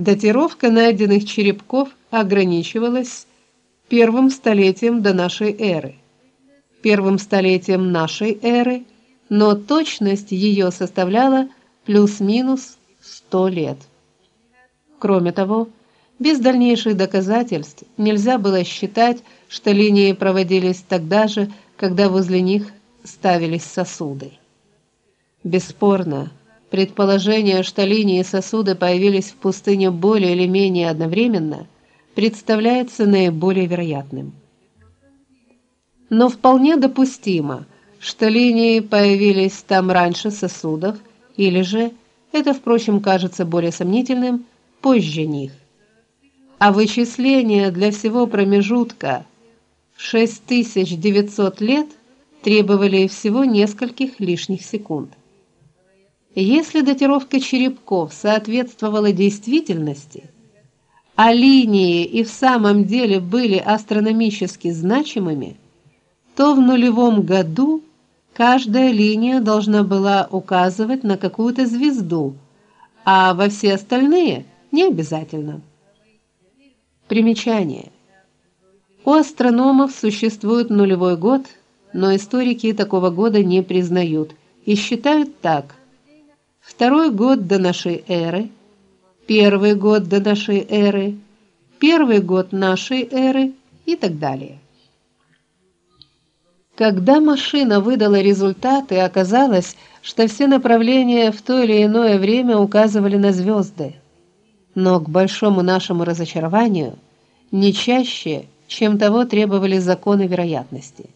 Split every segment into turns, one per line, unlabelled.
Датировка найденных черепков ограничивалась первым столетием до нашей эры. Первым столетием нашей эры, но точность ее составляла плюс-минус 100 лет. Кроме того, без дальнейших доказательств нельзя было считать, что линии проводились тогда же, когда возле них ставились сосуды. Бесспорно, предположение, что линии сосуды появились в пустыне более или менее одновременно, представляется наиболее вероятным. Но вполне допустимо, что линии появились там раньше сосудов, или же, это, впрочем, кажется более сомнительным, позже них а вычисления для всего промежутка 6900 лет требовали всего нескольких лишних секунд. Если датировка черепков соответствовала действительности, а линии и в самом деле были астрономически значимыми, то в нулевом году каждая линия должна была указывать на какую-то звезду, а во все остальные не обязательно. Примечание. У астрономов существует нулевой год, но историки такого года не признают и считают так: второй год до нашей эры, первый год до нашей эры, первый год нашей эры и так далее. Когда машина выдала результаты, оказалось, что все направления в то или иное время указывали на звезды но к большому нашему разочарованию не чаще, чем того требовали законы вероятности.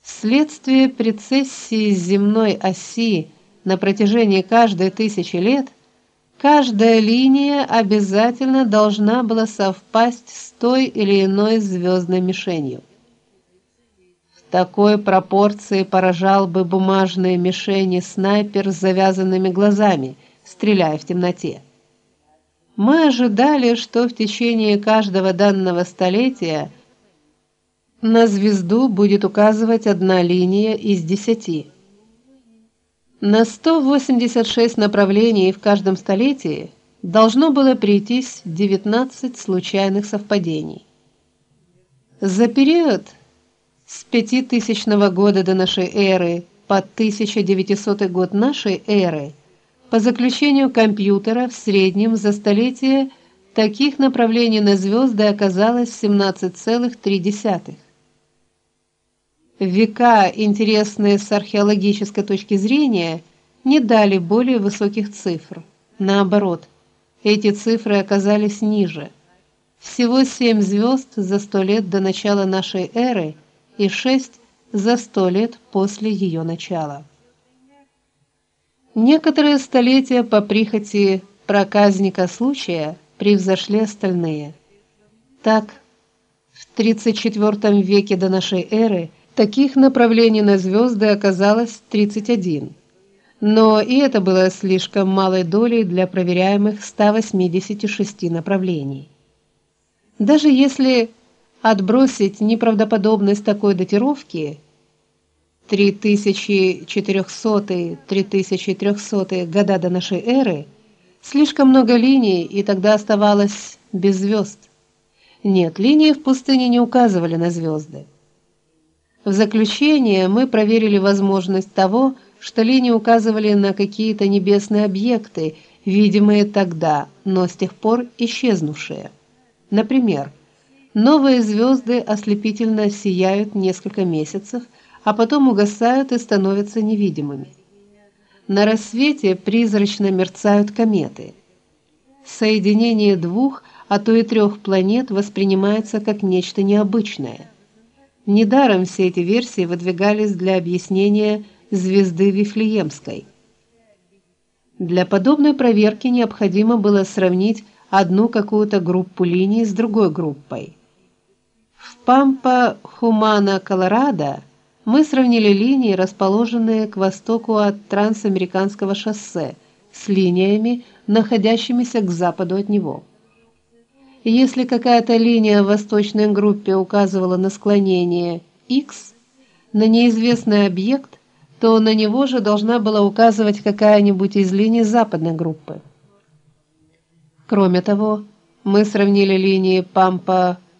Вследствие прецессии земной оси на протяжении каждой тысячи лет каждая линия обязательно должна была совпасть с той или иной звездной мишенью. В такой пропорции поражал бы бумажные мишени снайпер с завязанными глазами, стреляя в темноте. Мы ожидали, что в течение каждого данного столетия на звезду будет указывать одна линия из десяти. На 186 направлений в каждом столетии должно было прийтись 19 случайных совпадений. За период с 5000 года до нашей эры по 1900 год нашей эры по заключению компьютера, в среднем за столетие таких направлений на звезды оказалось 17,3. Века, интересные с археологической точки зрения, не дали более высоких цифр. Наоборот, эти цифры оказались ниже. Всего семь звезд за сто лет до начала нашей эры и шесть за сто лет после ее начала. Некоторые столетия по прихоти проказника случая превзошли остальные. Так, в 34 веке до нашей эры таких направлений на звезды оказалось 31. Но и это было слишком малой долей для проверяемых 186 направлений. Даже если отбросить неправдоподобность такой датировки, 3400-3300 года до нашей эры, слишком много линий, и тогда оставалось без звезд. Нет, линии в пустыне не указывали на звезды. В заключение мы проверили возможность того, что линии указывали на какие-то небесные объекты, видимые тогда, но с тех пор исчезнувшие. Например, новые звезды ослепительно сияют несколько месяцев – а потом угасают и становятся невидимыми. На рассвете призрачно мерцают кометы. Соединение двух, а то и трех планет воспринимается как нечто необычное. Недаром все эти версии выдвигались для объяснения звезды Вифлеемской. Для подобной проверки необходимо было сравнить одну какую-то группу линий с другой группой. В Пампа-Хумана-Колорадо мы сравнили линии, расположенные к востоку от Трансамериканского шоссе, с линиями, находящимися к западу от него. Если какая-то линия в восточной группе указывала на склонение x на неизвестный объект, то на него же должна была указывать какая-нибудь из линий западной группы. Кроме того, мы сравнили линии Пампа